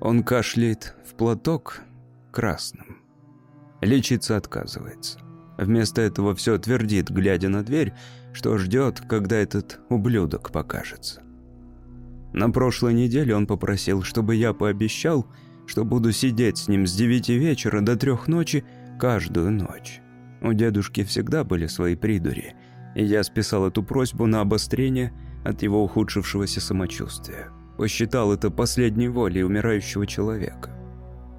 Он кашляет в платок красным. Лечиться отказывается. Вместо этого все твердит, глядя на дверь, что ждет, когда этот ублюдок покажется. На прошлой неделе он попросил, чтобы я пообещал, что буду сидеть с ним с девяти вечера до трех ночи каждую ночь. У дедушки всегда были свои придури, и я списал эту просьбу на обострение от его ухудшившегося самочувствия. Посчитал это последней волей умирающего человека.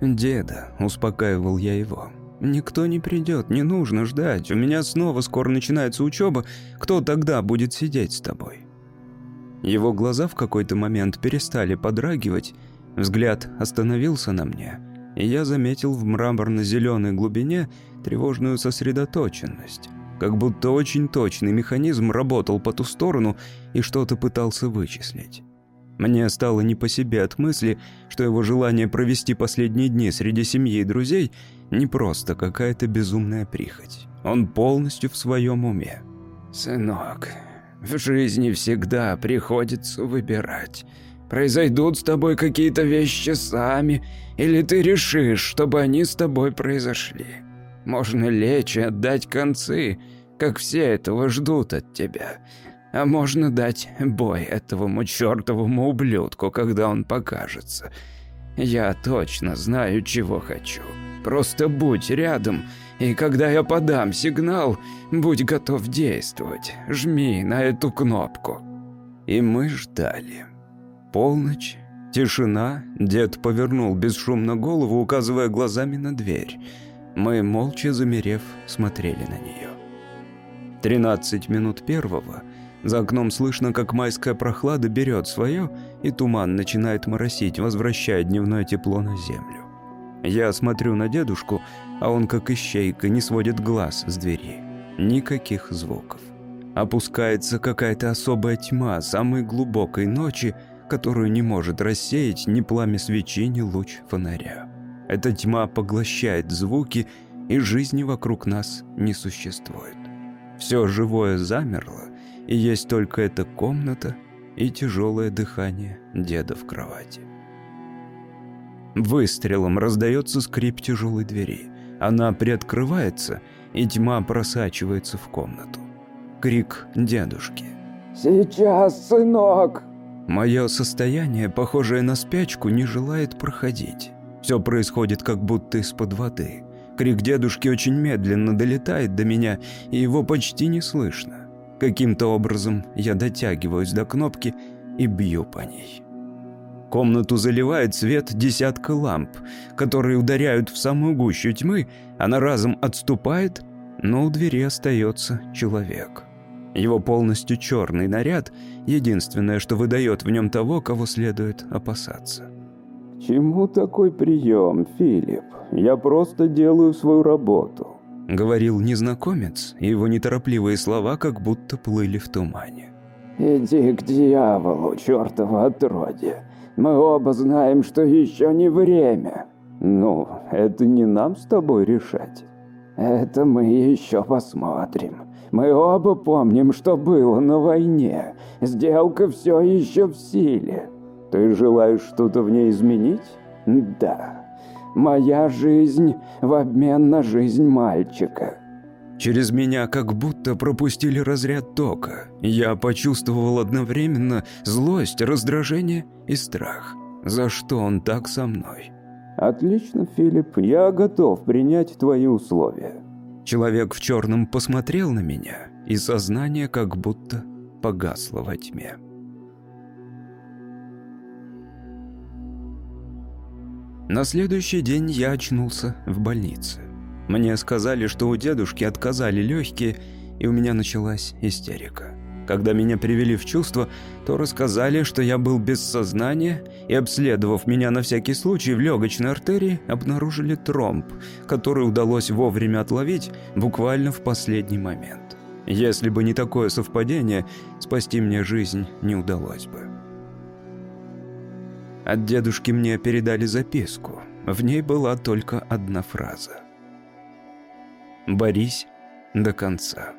«Деда», — успокаивал я его, — «никто не придет, не нужно ждать. У меня снова скоро начинается учеба. Кто тогда будет сидеть с тобой?» Его глаза в какой-то момент перестали подрагивать, взгляд остановился на мне, и я заметил в мраморно-зеленой глубине тревожную сосредоточенность. Как будто очень точный механизм работал по ту сторону и что-то пытался вычислить. Мне стало не по себе от мысли, что его желание провести последние дни среди семьи и друзей не просто какая-то безумная прихоть. Он полностью в своем уме. «Сынок, в жизни всегда приходится выбирать. Произойдут с тобой какие-то вещи сами, или ты решишь, чтобы они с тобой произошли. Можно лечь и отдать концы, как все этого ждут от тебя. А можно дать бой этому чертовому ублюдку, когда он покажется. Я точно знаю, чего хочу. Просто будь рядом, и когда я подам сигнал, будь готов действовать. Жми на эту кнопку». И мы ждали. Полночь, тишина, дед повернул бесшумно голову, указывая глазами на дверь. Мы, молча замерев, смотрели на нее. Тринадцать минут первого. За окном слышно, как майская прохлада берет свое, и туман начинает моросить, возвращая дневное тепло на землю. Я смотрю на дедушку, а он, как ищейка, не сводит глаз с двери. Никаких звуков. Опускается какая-то особая тьма самой глубокой ночи, которую не может рассеять ни пламя свечи, ни луч фонаря. Эта тьма поглощает звуки, и жизни вокруг нас не существует. Все живое замерло, и есть только эта комната и тяжелое дыхание деда в кровати. Выстрелом раздается скрип тяжелой двери. Она приоткрывается, и тьма просачивается в комнату. Крик дедушки. «Сейчас, сынок!» Мое состояние, похожее на спячку, не желает проходить. Все происходит как будто из-под воды. Крик дедушки очень медленно долетает до меня, и его почти не слышно. Каким-то образом я дотягиваюсь до кнопки и бью по ней. Комнату заливает свет десятка ламп, которые ударяют в самую гущу тьмы, она разом отступает, но у двери остается человек. Его полностью черный наряд – единственное, что выдает в нем того, кого следует опасаться. «Чему такой прием, Филипп? Я просто делаю свою работу», — говорил незнакомец, и его неторопливые слова как будто плыли в тумане. «Иди к дьяволу, чертова отродье. Мы оба знаем, что еще не время. Ну, это не нам с тобой решать. Это мы еще посмотрим. Мы оба помним, что было на войне. Сделка все еще в силе. Ты желаешь что-то в ней изменить? Да. Моя жизнь в обмен на жизнь мальчика. Через меня как будто пропустили разряд тока. Я почувствовал одновременно злость, раздражение и страх. За что он так со мной? Отлично, Филипп, я готов принять твои условия. Человек в черном посмотрел на меня, и сознание как будто погасло во тьме. На следующий день я очнулся в больнице. Мне сказали, что у дедушки отказали легкие, и у меня началась истерика. Когда меня привели в чувство, то рассказали, что я был без сознания, и, обследовав меня на всякий случай в легочной артерии, обнаружили тромб, который удалось вовремя отловить буквально в последний момент. Если бы не такое совпадение, спасти мне жизнь не удалось бы. От дедушки мне передали записку. В ней была только одна фраза. «Борись до конца».